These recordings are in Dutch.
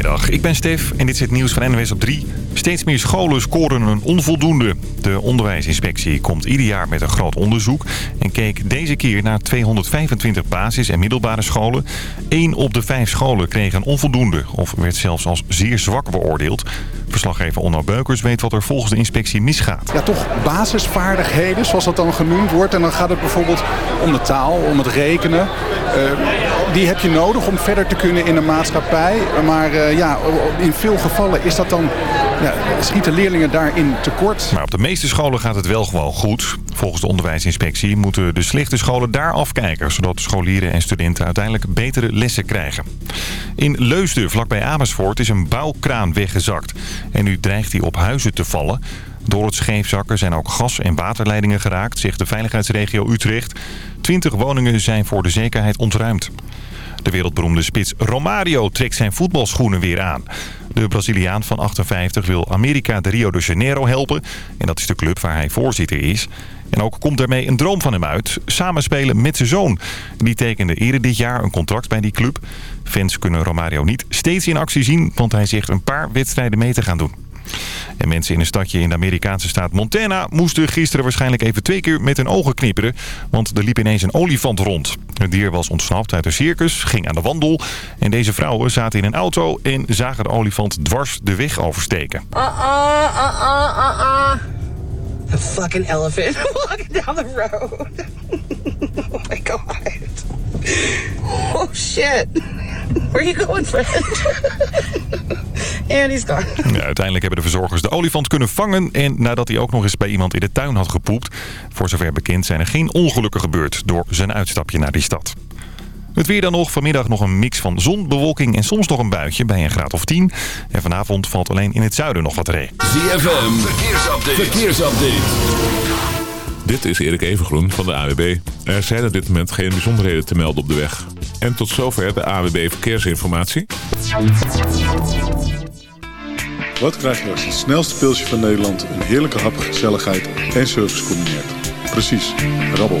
Goedemiddag, ik ben Stef en dit is het nieuws van NWS op 3. Steeds meer scholen scoren een onvoldoende. De onderwijsinspectie komt ieder jaar met een groot onderzoek... en keek deze keer naar 225 basis- en middelbare scholen. Eén op de vijf scholen kreeg een onvoldoende... of werd zelfs als zeer zwak beoordeeld. Verslaggever Onno Beukers weet wat er volgens de inspectie misgaat. Ja, toch basisvaardigheden, zoals dat dan genoemd wordt. En dan gaat het bijvoorbeeld om de taal, om het rekenen. Uh, die heb je nodig om verder te kunnen in de maatschappij. Maar uh, ja, in veel gevallen is dat dan, ja, schieten leerlingen daarin tekort. Maar op de meeste scholen gaat het wel gewoon goed. Volgens de onderwijsinspectie moeten de slechte scholen daar afkijken... zodat scholieren en studenten uiteindelijk betere lessen krijgen. In Leusden, vlakbij Amersfoort, is een bouwkraan weggezakt. En nu dreigt hij op huizen te vallen. Door het scheefzakken zijn ook gas- en waterleidingen geraakt, zegt de veiligheidsregio Utrecht. Twintig woningen zijn voor de zekerheid ontruimd. De wereldberoemde spits Romario trekt zijn voetbalschoenen weer aan. De Braziliaan van 58 wil Amerika de Rio de Janeiro helpen. En dat is de club waar hij voorzitter is. En ook komt daarmee een droom van hem uit. Samenspelen met zijn zoon. Die tekende eerder dit jaar een contract bij die club. Fans kunnen Romario niet steeds in actie zien... want hij zegt een paar wedstrijden mee te gaan doen. En mensen in een stadje in de Amerikaanse staat Montana... moesten gisteren waarschijnlijk even twee keer met hun ogen knipperen. Want er liep ineens een olifant rond. Het dier was ontsnapt uit een circus, ging aan de wandel. En deze vrouwen zaten in een auto en zagen de olifant dwars de weg oversteken. A fucking elephant walking down the road. oh my god. Oh shit. Where are you going, friend? Ja, uiteindelijk hebben de verzorgers de olifant kunnen vangen... en nadat hij ook nog eens bij iemand in de tuin had gepoept. Voor zover bekend zijn er geen ongelukken gebeurd... door zijn uitstapje naar die stad. Het weer dan nog. Vanmiddag nog een mix van zon, bewolking en soms nog een buitje bij een graad of 10. En vanavond valt alleen in het zuiden nog wat regen. ZFM, verkeersupdate. verkeersupdate. Dit is Erik Evengroen van de AWB. Er zijn op dit moment geen bijzonderheden te melden op de weg. En tot zover de AWB Verkeersinformatie. Wat krijg je als het snelste pilsje van Nederland... een heerlijke hap, gezelligheid en service combineert? Precies, rabbel.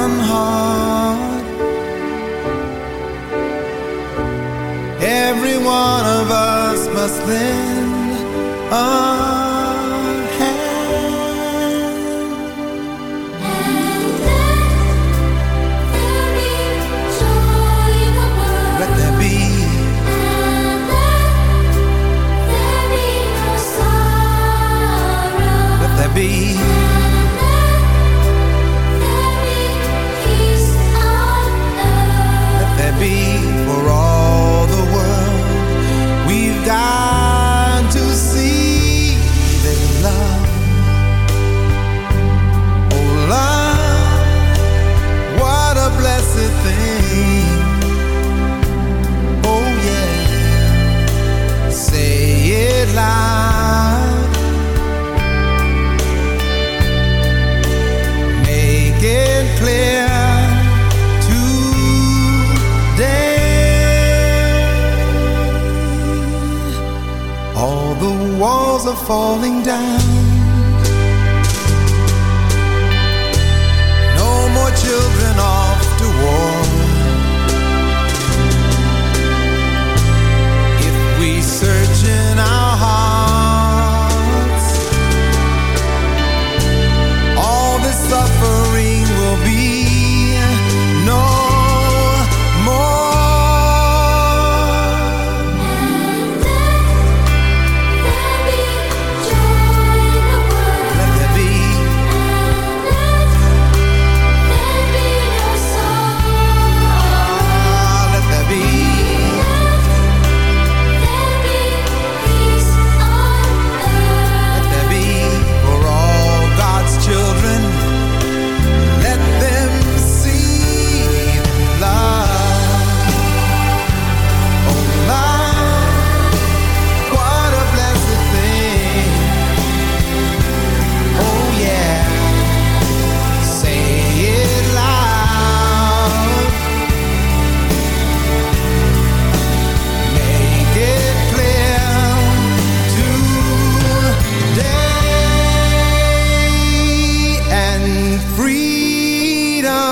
one heart. Every one of us must lend freedom.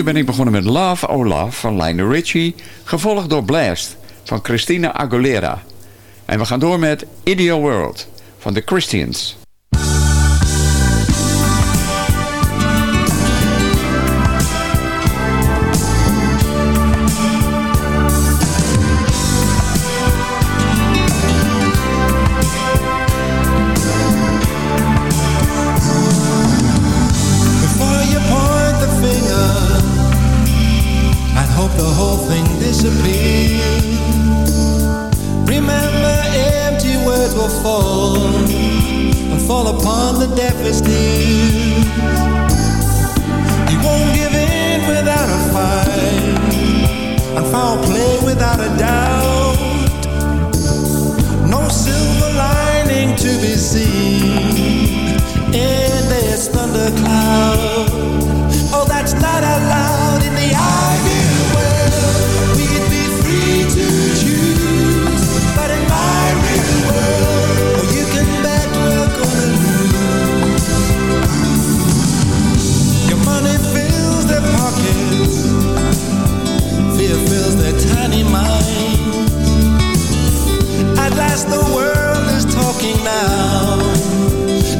uur ben ik begonnen met Love, Oh Love van Lionel Richie... gevolgd door Blast van Christina Aguilera. En we gaan door met Ideal World van The Christians... upon the deafest knees. He won't give in without a fight, and foul play without a doubt. No silver lining to be seen in this thundercloud.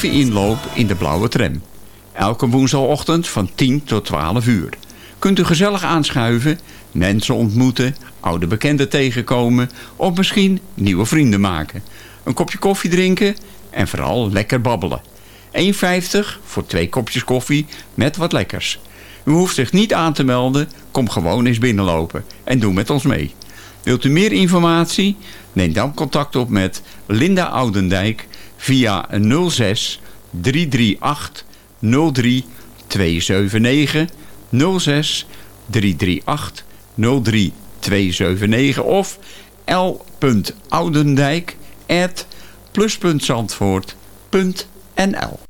koffieinloop in de blauwe tram. Elke woensdagochtend van 10 tot 12 uur. Kunt u gezellig aanschuiven, mensen ontmoeten, oude bekenden tegenkomen... of misschien nieuwe vrienden maken. Een kopje koffie drinken en vooral lekker babbelen. 1,50 voor twee kopjes koffie met wat lekkers. U hoeft zich niet aan te melden, kom gewoon eens binnenlopen en doe met ons mee. Wilt u meer informatie? Neem dan contact op met Linda Oudendijk via 06 338 03279 06 338 03279 of l.oudendijk at plus.zandvoort.nl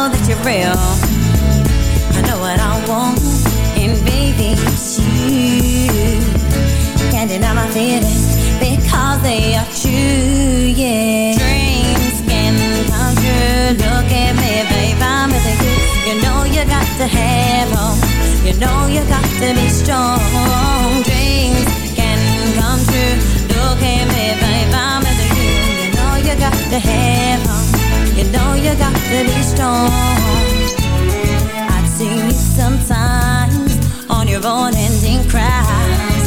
Know that you're real. I know what I want, and baby, it's you. Can't deny my feelings because they are true, yeah. Dreams can come true. Look at me, babe, I'm with you. You know you got to have hope. You know you got to be strong. Dreams can come true. Look at me, babe, I'm with you. You know you got to have hope. You know you got to be strong. I've seen you sometimes on your own ending cries.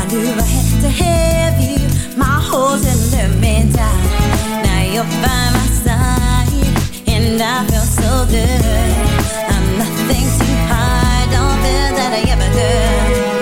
I knew I had to have you, my and let me die. Now you're by my side, and I feel so good. I'm nothing to hide, don't feel that I ever could.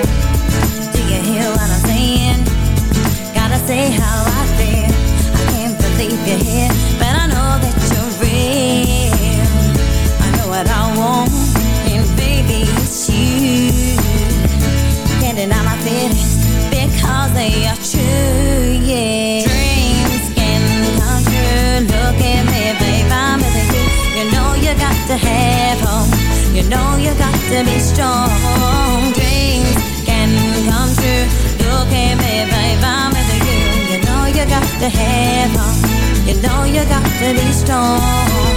Dreams can come true. Look at me, babe, I'm with you. You know you got to have hope. You know you got to be strong. Dreams can come true. Look at me, babe, I'm with you. You know you got to have hope. You know you got to be strong.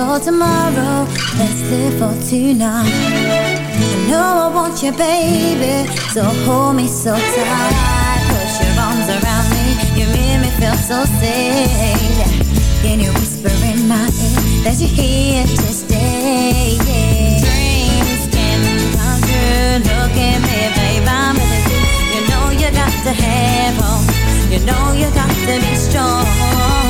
For tomorrow. Let's live for tonight. I know I want you, baby. So hold me so tight. Put your arms around me. You make me feel so safe. Can you whisper in my ear that you're here to stay? Yeah. Dreams can come true. Look at me, babe. I'm with you. You know you got to have hope. You know you got to be strong.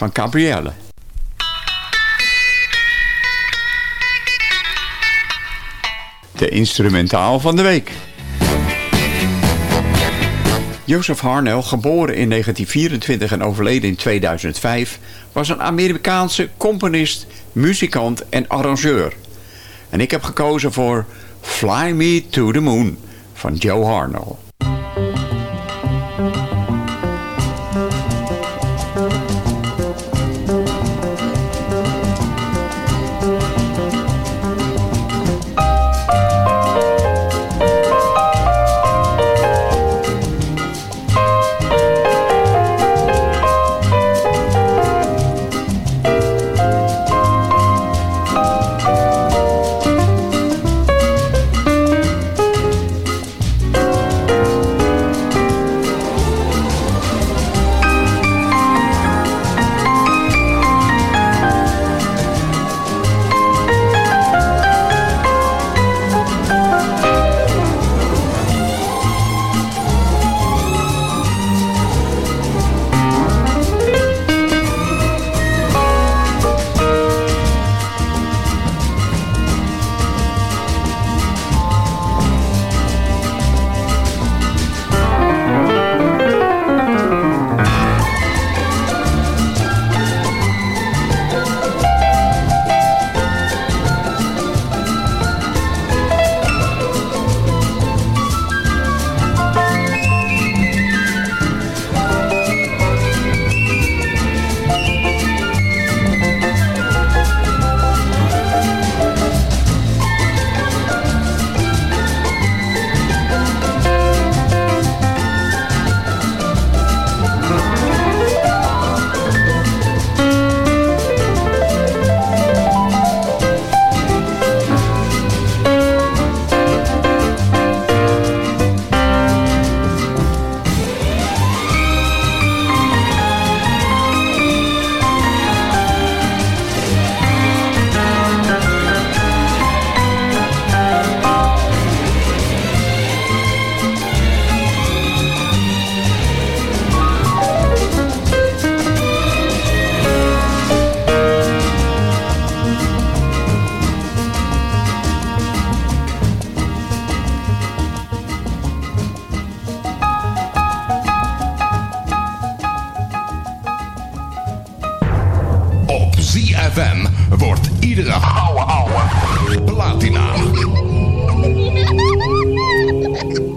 van Gabrielle. De instrumentaal van de week. Joseph Harnell, geboren in 1924 en overleden in 2005, was een Amerikaanse componist, muzikant en arrangeur. En ik heb gekozen voor Fly Me to the Moon van Joe Harnell. ZFM wordt iedere ouwe ouwe platina.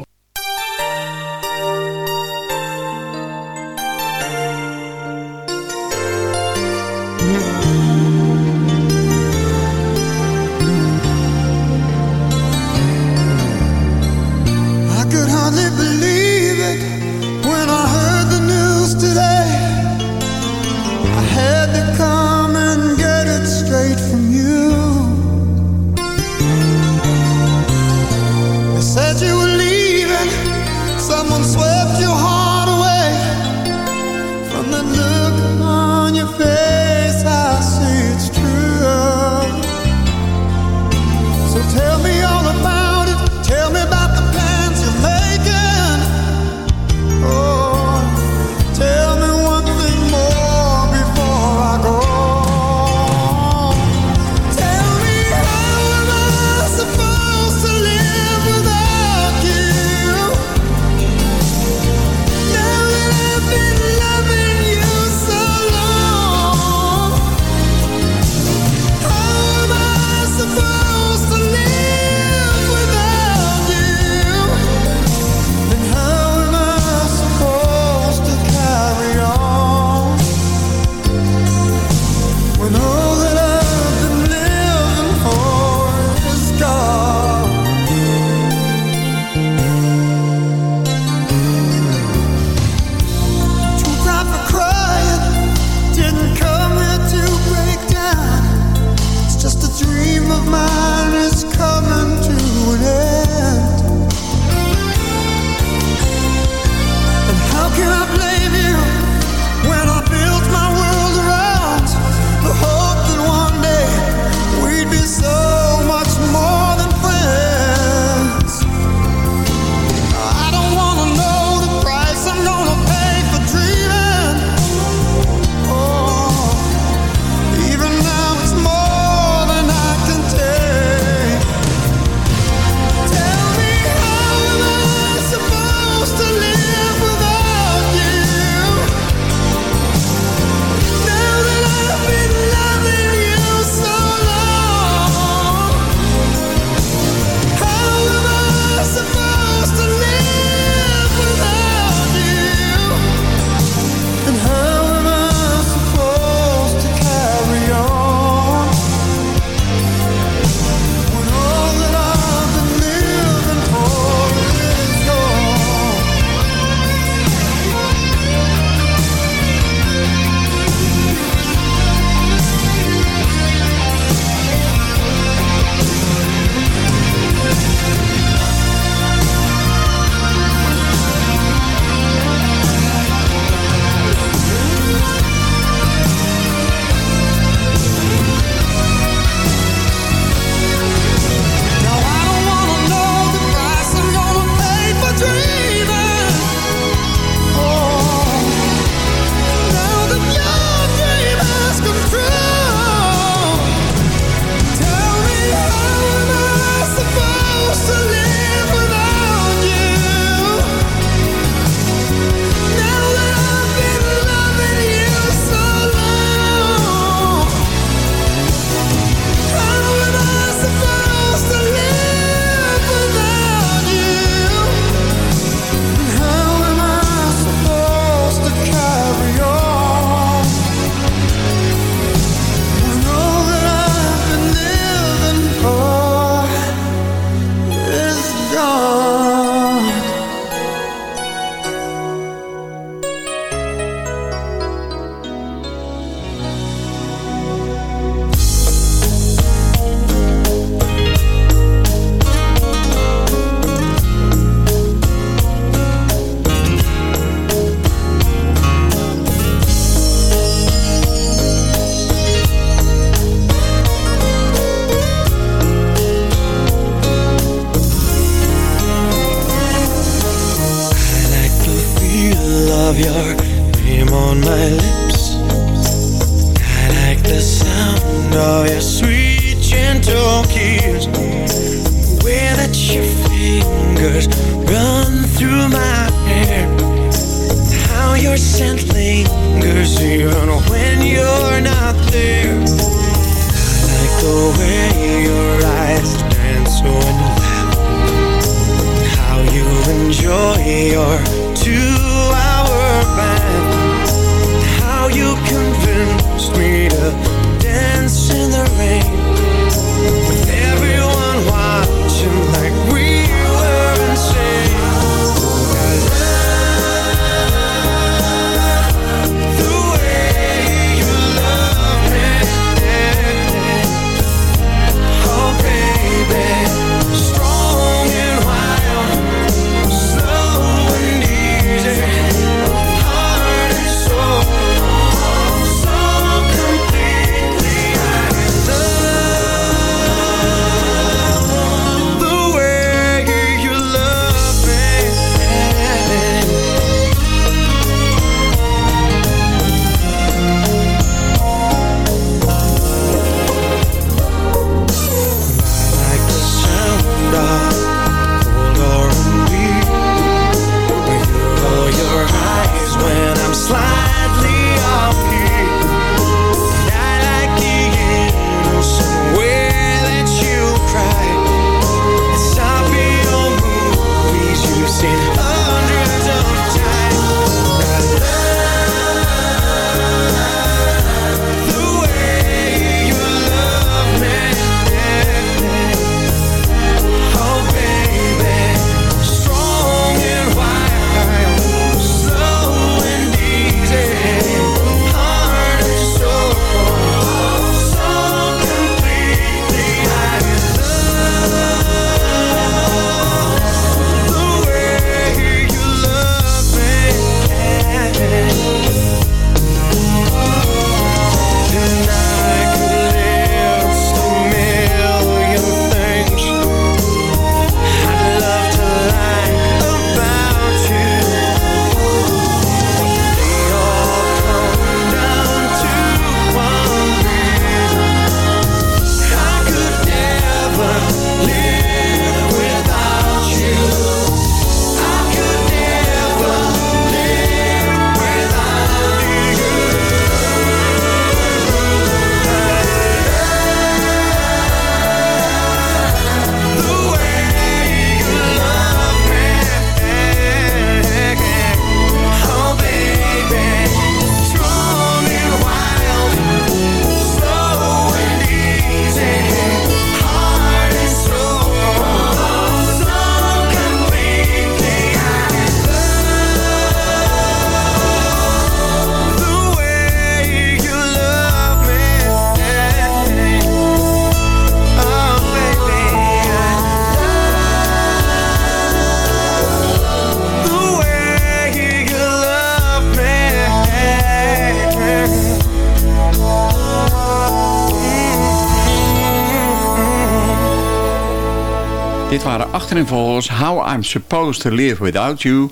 Involves How I'm Supposed to Live Without You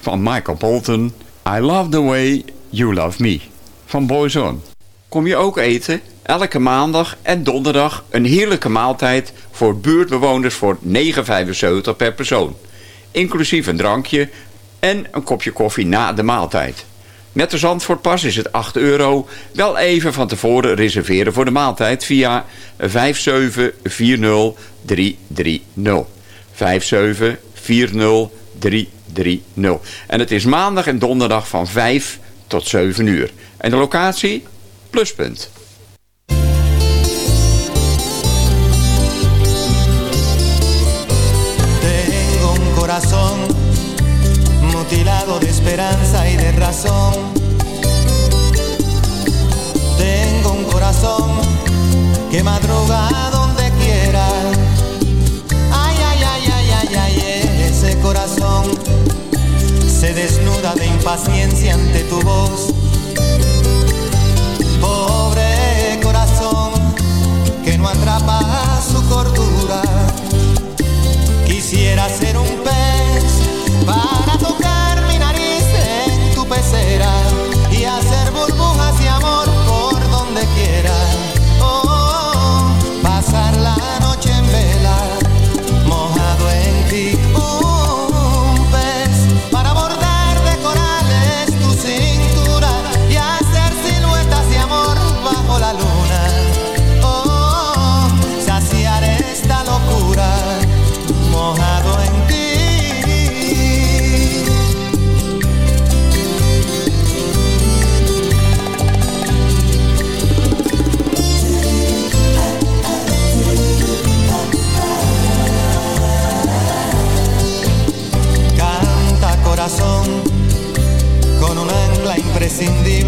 van Michael Bolton. I Love the Way You Love Me van Boyzone. Kom je ook eten? Elke maandag en donderdag een heerlijke maaltijd voor buurtbewoners voor 9,75 per persoon. Inclusief een drankje en een kopje koffie na de maaltijd. Met de Zandvoortpas is het 8 euro. Wel even van tevoren reserveren voor de maaltijd via 5740330. 5740330. En het is maandag en donderdag van 5 tot 7 uur. En de locatie? Pluspunt. Tengo un corazón mutilado de esperanza y de razón. Tengo un corazón que madrugado tu voz.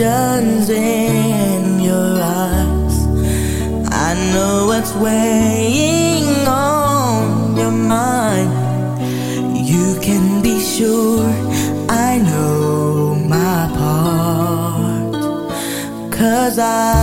questions in your eyes. I know what's weighing on your mind. You can be sure I know my part. Cause I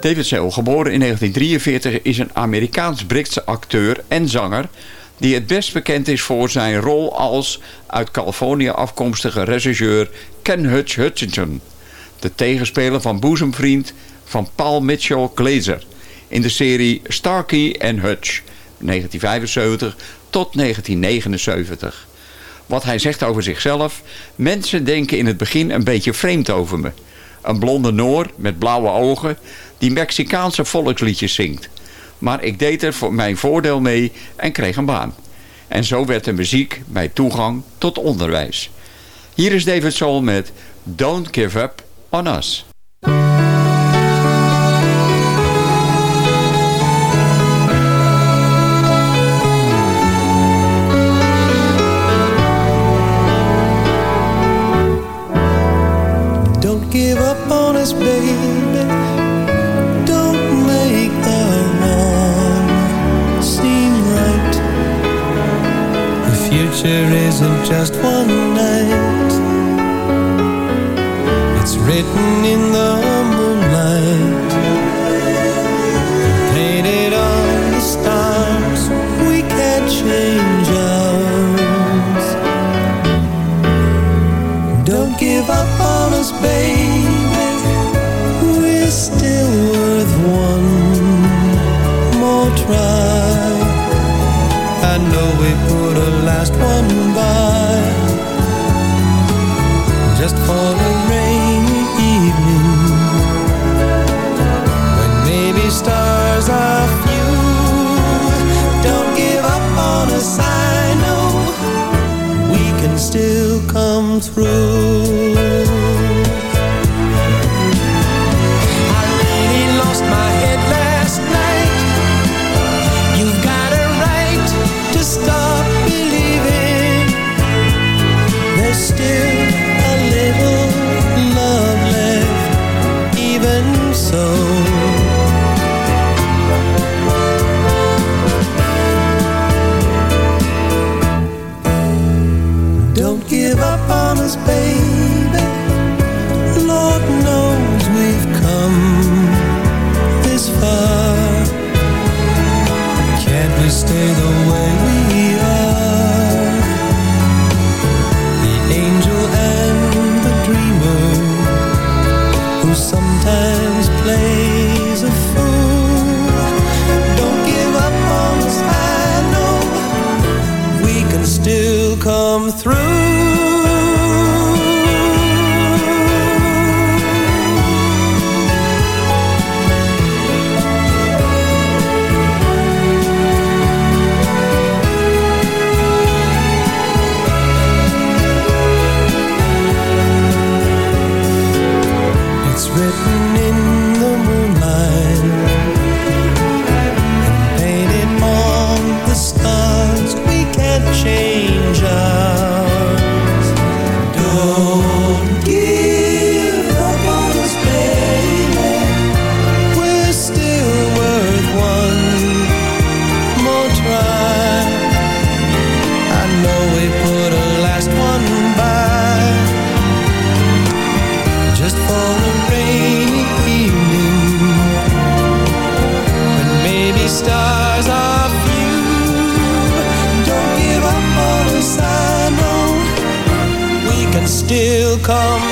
David Sell, geboren in 1943, is een Amerikaans-Britse acteur en zanger... die het best bekend is voor zijn rol als uit Californië afkomstige regisseur Ken Hutch Hutchinson. De tegenspeler van boezemvriend van Paul Mitchell Glazer... in de serie Starkey Hutch, 1975 tot 1979. Wat hij zegt over zichzelf... mensen denken in het begin een beetje vreemd over me... Een blonde Noor met blauwe ogen die Mexicaanse volksliedjes zingt. Maar ik deed er voor mijn voordeel mee en kreeg een baan. En zo werd de muziek mijn toegang tot onderwijs. Hier is David Soul met Don't Give Up On Us. Isn't just one night. It's written in the through. Come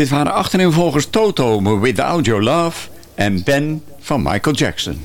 Dit waren achtereenvolgens Toto met Without Your Love en Ben van Michael Jackson.